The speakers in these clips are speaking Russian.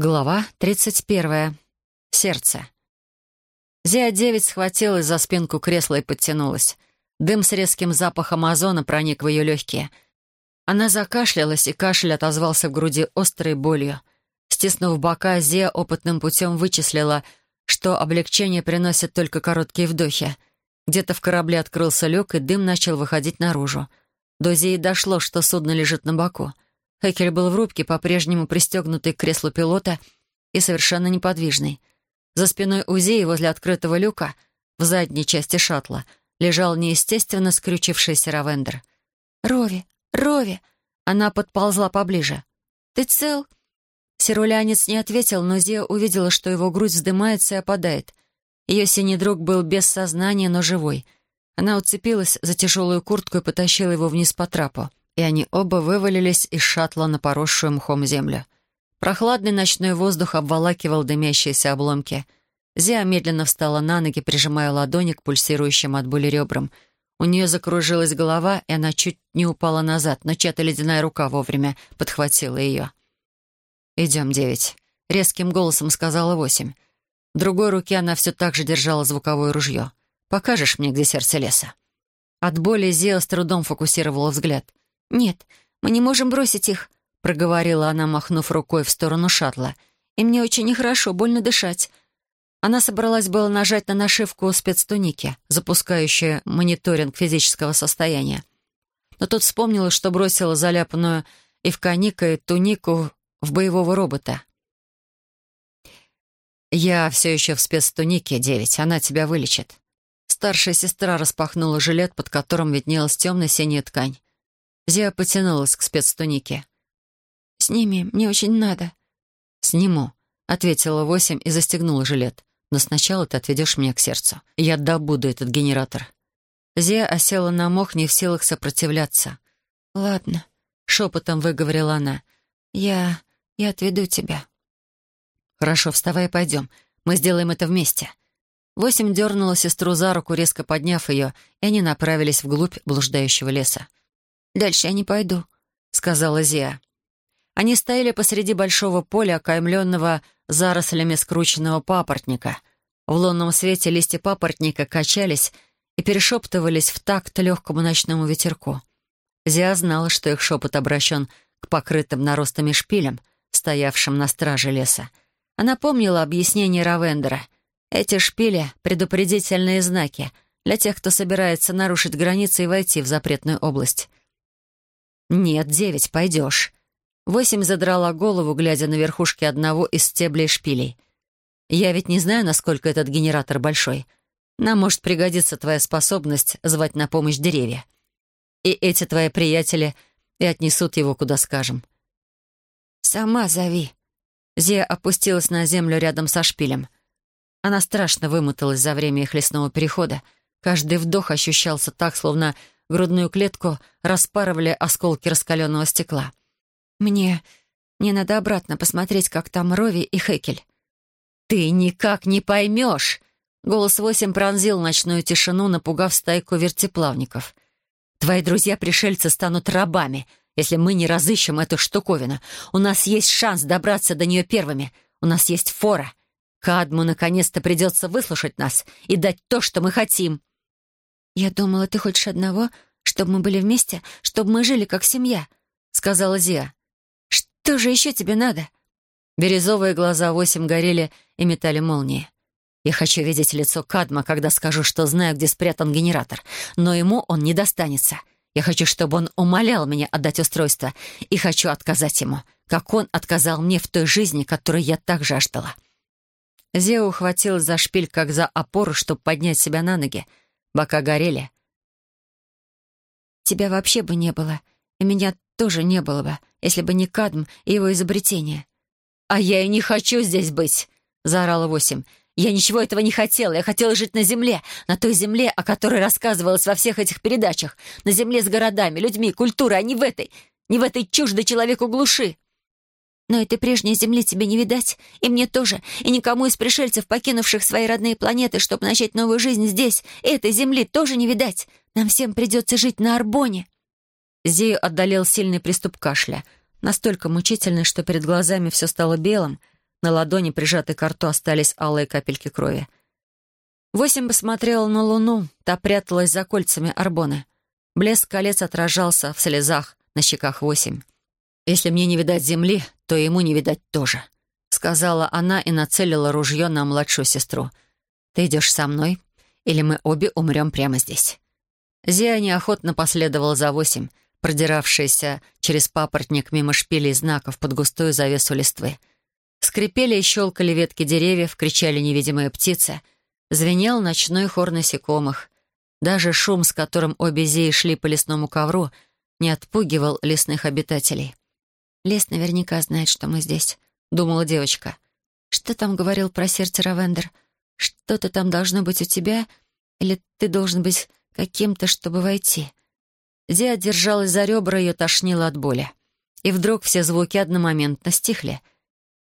Глава 31. Сердце. Зия-9 схватилась за спинку кресла и подтянулась. Дым с резким запахом озона проник в ее легкие. Она закашлялась, и кашель отозвался в груди острой болью. Стиснув бока, Зия опытным путем вычислила, что облегчение приносит только короткие вдохи. Где-то в корабле открылся люк, и дым начал выходить наружу. До Зии дошло, что судно лежит на боку — Хекель был в рубке, по-прежнему пристегнутый к креслу пилота и совершенно неподвижный. За спиной Узеи возле открытого люка, в задней части шаттла, лежал неестественно скрючившийся Равендер. «Рови! Рови!» Она подползла поближе. «Ты цел?» Сирулянец не ответил, но Зия увидела, что его грудь вздымается и опадает. Ее синий друг был без сознания, но живой. Она уцепилась за тяжелую куртку и потащила его вниз по трапу и они оба вывалились из шаттла на поросшую мхом землю. Прохладный ночной воздух обволакивал дымящиеся обломки. Зия медленно встала на ноги, прижимая ладони к пульсирующим от боли ребрам. У нее закружилась голова, и она чуть не упала назад, но чья-то ледяная рука вовремя подхватила ее. «Идем, девять», — резким голосом сказала восемь. В другой руке она все так же держала звуковое ружье. «Покажешь мне, где сердце леса?» От боли Зия с трудом фокусировала взгляд. «Нет, мы не можем бросить их», — проговорила она, махнув рукой в сторону шаттла. «И мне очень нехорошо, больно дышать». Она собралась было нажать на нашивку спецтуники, запускающую мониторинг физического состояния. Но тут вспомнила, что бросила заляпанную эвканикой тунику в боевого робота. «Я все еще в спецтунике, девять, она тебя вылечит». Старшая сестра распахнула жилет, под которым виднелась темно-синяя ткань. Зия потянулась к спецтунике. «Сними, мне очень надо». «Сниму», — ответила восемь и застегнула жилет. «Но сначала ты отведешь меня к сердцу. Я добуду этот генератор». Зия осела на мох, не в силах сопротивляться. «Ладно», — шепотом выговорила она. «Я... я отведу тебя». «Хорошо, вставай и пойдем. Мы сделаем это вместе». Восемь дернула сестру за руку, резко подняв ее, и они направились вглубь блуждающего леса. «Дальше я не пойду», — сказала Зия. Они стояли посреди большого поля, окаймленного зарослями скрученного папоротника. В лунном свете листья папоротника качались и перешептывались в такт легкому ночному ветерку. Зия знала, что их шепот обращен к покрытым наростами шпилям, стоявшим на страже леса. Она помнила объяснение Равендера. Эти шпили — предупредительные знаки для тех, кто собирается нарушить границы и войти в запретную область. «Нет, девять, пойдешь». Восемь задрала голову, глядя на верхушки одного из стеблей шпилей. «Я ведь не знаю, насколько этот генератор большой. Нам может пригодиться твоя способность звать на помощь деревья. И эти твои приятели и отнесут его, куда скажем». «Сама зови». Зия опустилась на землю рядом со шпилем. Она страшно вымоталась за время их лесного перехода. Каждый вдох ощущался так, словно грудную клетку распарывали осколки раскаленного стекла. «Мне... мне надо обратно посмотреть, как там Рови и Хекель». «Ты никак не поймешь!» Голос восемь пронзил ночную тишину, напугав стайку вертеплавников. «Твои друзья-пришельцы станут рабами, если мы не разыщем эту штуковину. У нас есть шанс добраться до нее первыми. У нас есть фора. Кадму наконец-то придется выслушать нас и дать то, что мы хотим». «Я думала, ты хочешь одного, чтобы мы были вместе, чтобы мы жили как семья», — сказала Зия. «Что же еще тебе надо?» Бирюзовые глаза восемь горели и метали молнии. «Я хочу видеть лицо Кадма, когда скажу, что знаю, где спрятан генератор, но ему он не достанется. Я хочу, чтобы он умолял меня отдать устройство, и хочу отказать ему, как он отказал мне в той жизни, которую я так жаждала». Зия ухватилась за шпиль, как за опору, чтобы поднять себя на ноги, — Бока горели. «Тебя вообще бы не было, и меня тоже не было бы, если бы не Кадм и его изобретение». «А я и не хочу здесь быть!» — заорала Восемь. «Я ничего этого не хотела. Я хотела жить на земле, на той земле, о которой рассказывалось во всех этих передачах. На земле с городами, людьми, культурой, а не в этой, не в этой чуждой человеку глуши». Но этой прежней земли тебе не видать, и мне тоже, и никому из пришельцев, покинувших свои родные планеты, чтобы начать новую жизнь здесь, этой земли тоже не видать. Нам всем придется жить на Арбоне». Зею отдалил сильный приступ кашля, настолько мучительный, что перед глазами все стало белым, На ладони, прижатой к рту, остались алые капельки крови. Восемь посмотрела на луну, та пряталась за кольцами арбоны. Блеск колец отражался в слезах на щеках восемь. «Если мне не видать земли, то ему не видать тоже», — сказала она и нацелила ружье на младшую сестру. «Ты идешь со мной, или мы обе умрем прямо здесь». Зия неохотно последовала за восемь, продиравшаяся через папоротник мимо шпилей знаков под густую завесу листвы. Скрипели и щелкали ветки деревьев, кричали невидимые птицы. Звенел ночной хор насекомых. Даже шум, с которым обе Зии шли по лесному ковру, не отпугивал лесных обитателей. «Лес наверняка знает, что мы здесь», — думала девочка. «Что там говорил про сердце Равендер? Что-то там должно быть у тебя? Или ты должен быть каким-то, чтобы войти?» Зия держалась за ребра, ее тошнило от боли. И вдруг все звуки одномоментно стихли.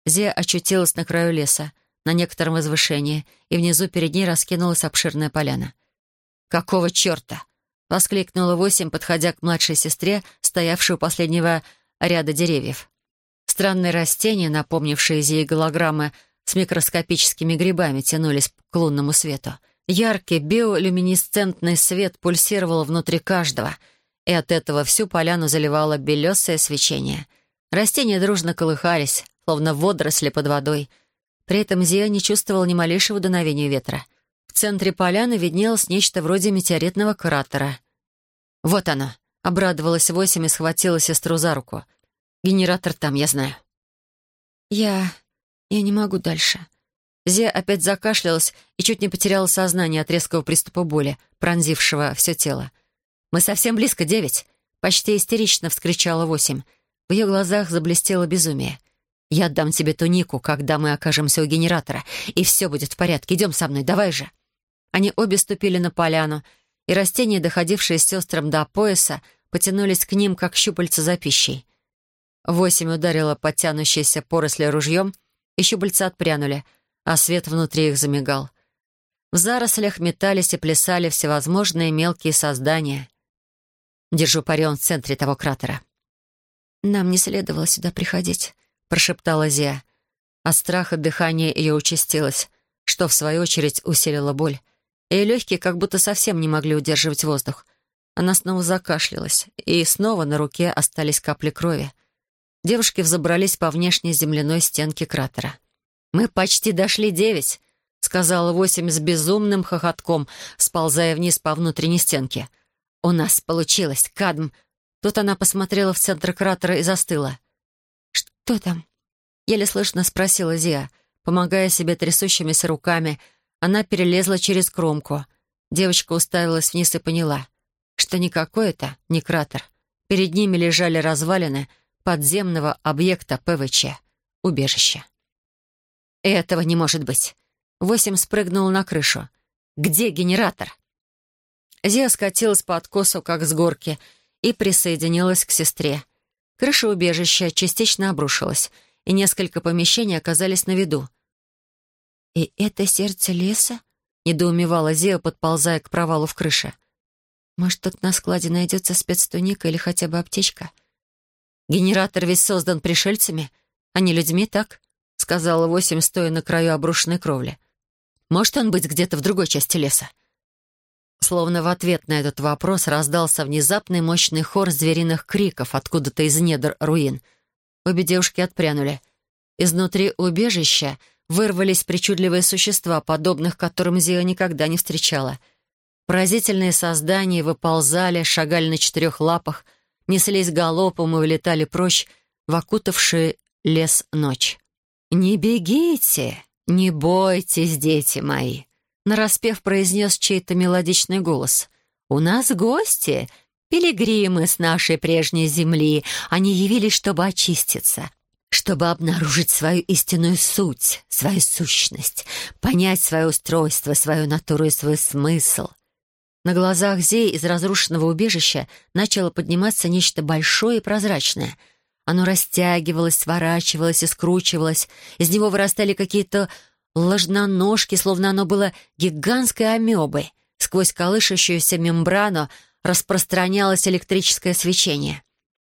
Зия очутилась на краю леса, на некотором возвышении, и внизу перед ней раскинулась обширная поляна. «Какого черта?» — воскликнула Восемь, подходя к младшей сестре, стоявшей у последнего ряда деревьев. Странные растения, напомнившие Зии голограммы с микроскопическими грибами, тянулись к лунному свету. Яркий биолюминесцентный свет пульсировал внутри каждого — и от этого всю поляну заливало белесое свечение. Растения дружно колыхались, словно водоросли под водой. При этом Зия не чувствовал ни малейшего дуновения ветра. В центре поляны виднелось нечто вроде метеоритного кратера. «Вот оно!» — обрадовалась Восемь и схватила сестру за руку. «Генератор там, я знаю». «Я... я не могу дальше». Зия опять закашлялась и чуть не потеряла сознание от резкого приступа боли, пронзившего все тело. «Мы совсем близко, девять!» Почти истерично вскричала восемь. В ее глазах заблестело безумие. «Я отдам тебе тунику, когда мы окажемся у генератора, и все будет в порядке. Идем со мной, давай же!» Они обе ступили на поляну, и растения, доходившие с сестрам до пояса, потянулись к ним, как щупальца за пищей. Восемь ударила подтянущейся поросли ружьем, и щупальца отпрянули, а свет внутри их замигал. В зарослях метались и плясали всевозможные мелкие создания. Держу пари, он в центре того кратера». «Нам не следовало сюда приходить», — прошептала Зия. От страха дыхание ее участилось, что, в свою очередь, усилило боль. Ее легкие как будто совсем не могли удерживать воздух. Она снова закашлялась, и снова на руке остались капли крови. Девушки взобрались по внешней земляной стенке кратера. «Мы почти дошли девять», — сказала восемь с безумным хохотком, сползая вниз по внутренней стенке — «У нас получилось, Кадм!» Тут она посмотрела в центр кратера и застыла. «Что там?» Еле слышно спросила Зия. Помогая себе трясущимися руками, она перелезла через кромку. Девочка уставилась вниз и поняла, что никакой это не кратер. Перед ними лежали развалины подземного объекта ПВЧ — убежище. «Этого не может быть!» Восемь спрыгнул на крышу. «Где генератор?» Зия скатилась по откосу, как с горки, и присоединилась к сестре. Крыша убежища частично обрушилась, и несколько помещений оказались на виду. «И это сердце леса?» — недоумевала Зия, подползая к провалу в крыше. «Может, тут на складе найдется спецтуника или хотя бы аптечка?» «Генератор весь создан пришельцами, а не людьми, так?» — сказала Восемь, стоя на краю обрушенной кровли. «Может он быть где-то в другой части леса?» Словно в ответ на этот вопрос раздался внезапный мощный хор звериных криков откуда-то из недр руин. Обе девушки отпрянули. Изнутри убежища вырвались причудливые существа, подобных которым Зия никогда не встречала. Поразительные создания выползали, шагали на четырех лапах, неслись галопом и вылетали прочь в окутавший лес ночь. «Не бегите, не бойтесь, дети мои!» нараспев произнес чей-то мелодичный голос. «У нас гости, пилигримы с нашей прежней земли. Они явились, чтобы очиститься, чтобы обнаружить свою истинную суть, свою сущность, понять свое устройство, свою натуру и свой смысл». На глазах Зеи из разрушенного убежища начало подниматься нечто большое и прозрачное. Оно растягивалось, сворачивалось и скручивалось. Из него вырастали какие-то ложноножки, словно оно было гигантской амебой. Сквозь колышащуюся мембрану распространялось электрическое свечение.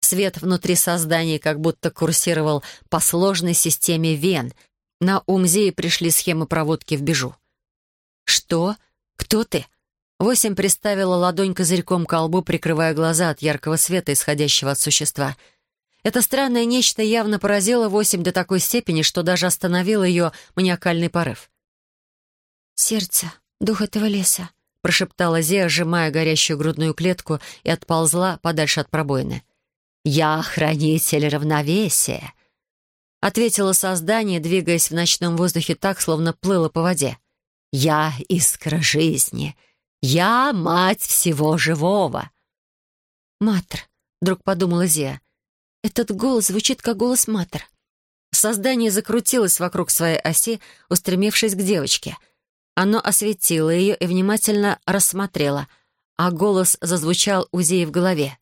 Свет внутри создания как будто курсировал по сложной системе вен, На ум пришли схемы проводки в бежу. «Что? Кто ты?» Восемь приставила ладонь козырьком к колбу, прикрывая глаза от яркого света, исходящего от существа. Это странное нечто явно поразило Восемь до такой степени, что даже остановило ее маниакальный порыв. «Сердце, дух этого леса», — прошептала Зея, сжимая горящую грудную клетку, и отползла подальше от пробоины. «Я хранитель равновесия», — ответило создание, двигаясь в ночном воздухе так, словно плыло по воде. «Я искра жизни. Я мать всего живого». «Матр», — вдруг подумала Зия. «Этот голос звучит, как голос Матр». Создание закрутилось вокруг своей оси, устремившись к девочке. Оно осветило ее и внимательно рассмотрело, а голос зазвучал у Зии в голове.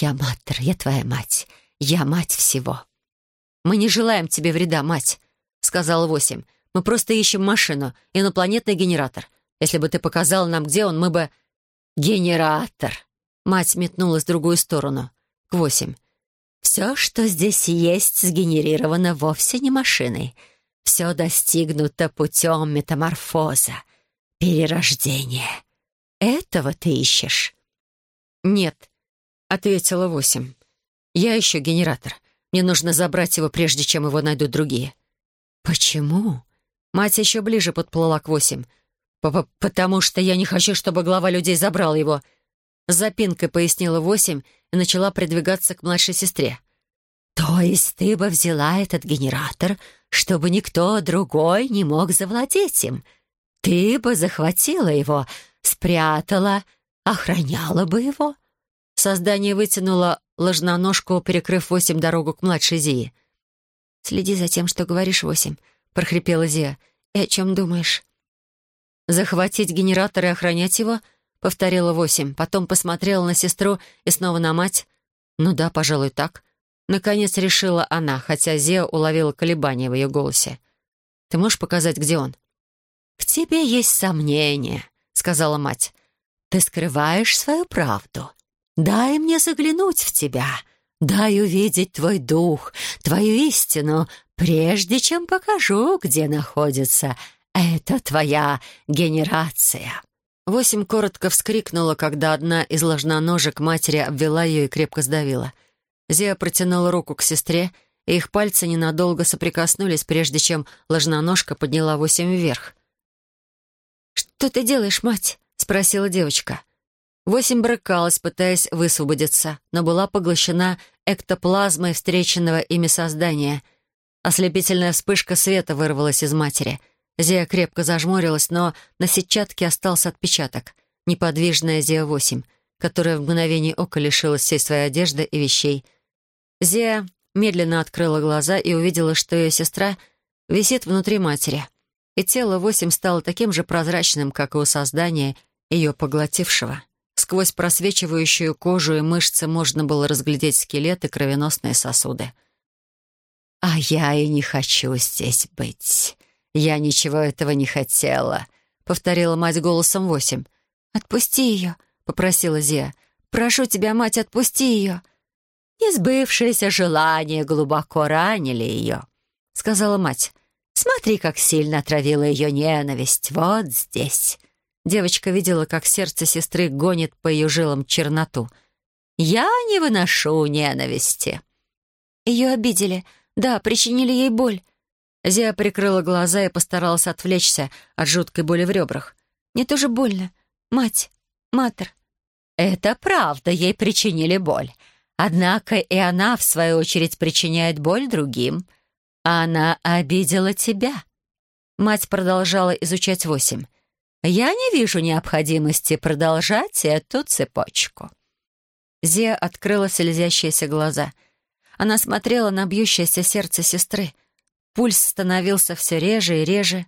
«Я Матр, я твоя мать. Я мать всего». «Мы не желаем тебе вреда, мать», — сказал Восемь. Мы просто ищем машину, инопланетный генератор. Если бы ты показал нам, где он, мы бы...» «Генератор!» Мать метнулась в другую сторону. К восемь. «Все, что здесь есть, сгенерировано вовсе не машиной. Все достигнуто путем метаморфоза, перерождения. Этого ты ищешь?» «Нет», — ответила восемь. «Я ищу генератор. Мне нужно забрать его, прежде чем его найдут другие». «Почему?» Мать еще ближе подплыла к восемь. П «Потому что я не хочу, чтобы глава людей забрал его». Запинкой пояснила восемь и начала придвигаться к младшей сестре. «То есть ты бы взяла этот генератор, чтобы никто другой не мог завладеть им? Ты бы захватила его, спрятала, охраняла бы его?» Создание вытянуло ложноножку, перекрыв восемь дорогу к младшей Зии. «Следи за тем, что говоришь, восемь. — прохрипела Зия. «И о чем думаешь?» «Захватить генератор и охранять его?» — повторила восемь. Потом посмотрела на сестру и снова на мать. «Ну да, пожалуй, так». Наконец решила она, хотя Зия уловила колебания в ее голосе. «Ты можешь показать, где он?» «В тебе есть сомнения», — сказала мать. «Ты скрываешь свою правду. Дай мне заглянуть в тебя. Дай увидеть твой дух, твою истину, прежде чем покажу, где находится эта твоя генерация». Восемь коротко вскрикнула, когда одна из ложноножек матери обвела ее и крепко сдавила. Зия протянула руку к сестре, и их пальцы ненадолго соприкоснулись, прежде чем ложноножка подняла восемь вверх. «Что ты делаешь, мать?» — спросила девочка. Восемь брыкалась, пытаясь высвободиться, но была поглощена эктоплазмой встреченного ими создания — Ослепительная вспышка света вырвалась из матери. Зия крепко зажмурилась, но на сетчатке остался отпечаток. Неподвижная Зия-8, которая в мгновение ока лишилась всей своей одежды и вещей. Зия медленно открыла глаза и увидела, что ее сестра висит внутри матери. И тело восемь стало таким же прозрачным, как и у создания, ее поглотившего. Сквозь просвечивающую кожу и мышцы можно было разглядеть скелет и кровеносные сосуды. «А я и не хочу здесь быть. Я ничего этого не хотела», — повторила мать голосом восемь. «Отпусти ее», — попросила Зия. «Прошу тебя, мать, отпусти ее». «Несбывшееся желание глубоко ранили ее», — сказала мать. «Смотри, как сильно отравила ее ненависть. Вот здесь». Девочка видела, как сердце сестры гонит по ее жилам черноту. «Я не выношу ненависти». «Ее обидели», да, причинили ей боль». Зия прикрыла глаза и постаралась отвлечься от жуткой боли в ребрах. «Мне тоже больно. Мать, матер». «Это правда, ей причинили боль. Однако и она, в свою очередь, причиняет боль другим. Она обидела тебя». Мать продолжала изучать восемь. «Я не вижу необходимости продолжать эту цепочку». Зия открыла слезящиеся глаза — она смотрела на бьющееся сердце сестры. Пульс становился все реже и реже.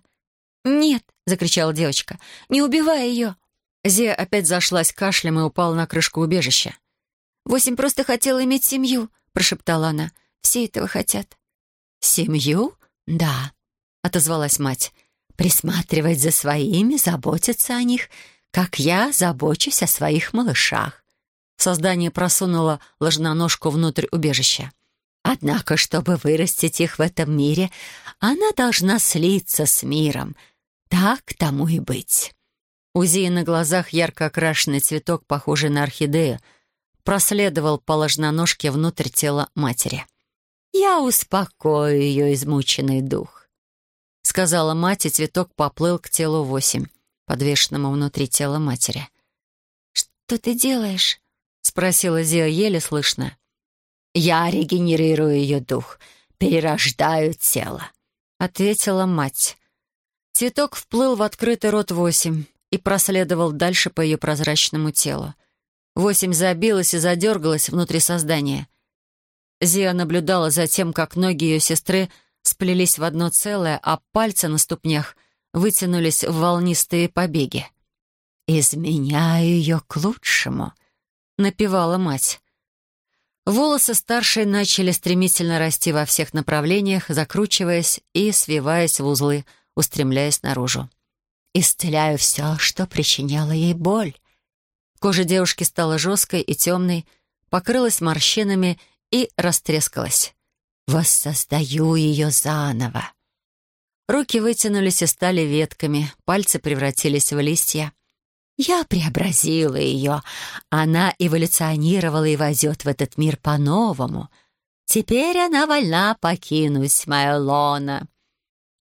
«Нет!» — закричала девочка. «Не убивай ее!» Зия опять зашлась кашлем и упала на крышку убежища. «Восемь просто хотела иметь семью», — прошептала она. «Все этого хотят». «Семью? Да», — отозвалась мать. «Присматривать за своими, заботиться о них, как я забочусь о своих малышах». Создание просунуло ложноножку внутрь убежища. Однако, чтобы вырастить их в этом мире, она должна слиться с миром. Так тому и быть. У Зии на глазах ярко окрашенный цветок, похожий на орхидею, проследовал по ложноножке внутрь тела матери. «Я успокою ее измученный дух», — сказала мать, и цветок поплыл к телу восемь, подвешенному внутри тела матери. «Что ты делаешь?» — спросила Зия еле слышно. «Я регенерирую ее дух, перерождаю тело», — ответила мать. Цветок вплыл в открытый рот восемь и проследовал дальше по ее прозрачному телу. Восемь забилась и задергалась внутри создания. Зия наблюдала за тем, как ноги ее сестры сплелись в одно целое, а пальцы на ступнях вытянулись в волнистые побеги. «Изменяю ее к лучшему», — напевала мать. Волосы старшей начали стремительно расти во всех направлениях, закручиваясь и свиваясь в узлы, устремляясь наружу. «Исцеляю все, что причиняло ей боль». Кожа девушки стала жесткой и темной, покрылась морщинами и растрескалась. «Воссоздаю ее заново». Руки вытянулись и стали ветками, пальцы превратились в листья. Я преобразила ее. Она эволюционировала и войдет в этот мир по-новому. Теперь она вольна покинуть мое лоно».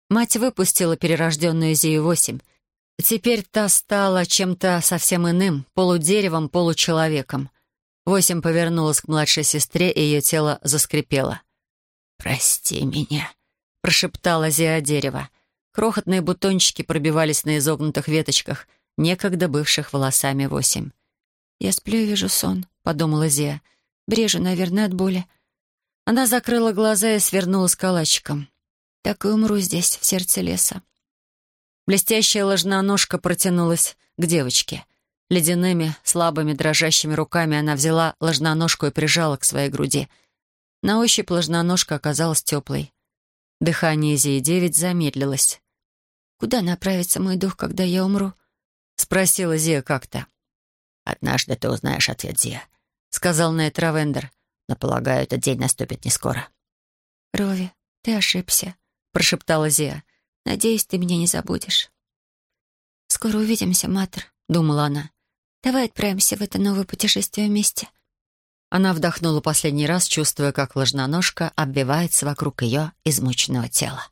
Мать выпустила перерожденную Зию-8. Теперь та стала чем-то совсем иным, полудеревом, получеловеком. Восемь повернулась к младшей сестре, и ее тело заскрипело. «Прости меня», — прошептала Зия дерево. Крохотные бутончики пробивались на изогнутых веточках — некогда бывших волосами восемь. «Я сплю и вижу сон», — подумала Зия. «Брежу, наверное, от боли». Она закрыла глаза и свернулась калачиком. «Так и умру здесь, в сердце леса». Блестящая ложноножка протянулась к девочке. Ледяными, слабыми, дрожащими руками она взяла ложноножку и прижала к своей груди. На ощупь ложноножка оказалась теплой. Дыхание Зии-9 замедлилось. «Куда направится мой дух, когда я умру?» — спросила Зия как-то. «Однажды ты узнаешь ответ, Зия», — сказал Найт Равендер. «Но, полагаю, этот день наступит не скоро». «Рови, ты ошибся», — прошептала Зия. «Надеюсь, ты меня не забудешь». «Скоро увидимся, Матер», — думала она. «Давай отправимся в это новое путешествие вместе». Она вдохнула последний раз, чувствуя, как ложноножка обвивается вокруг ее измученного тела.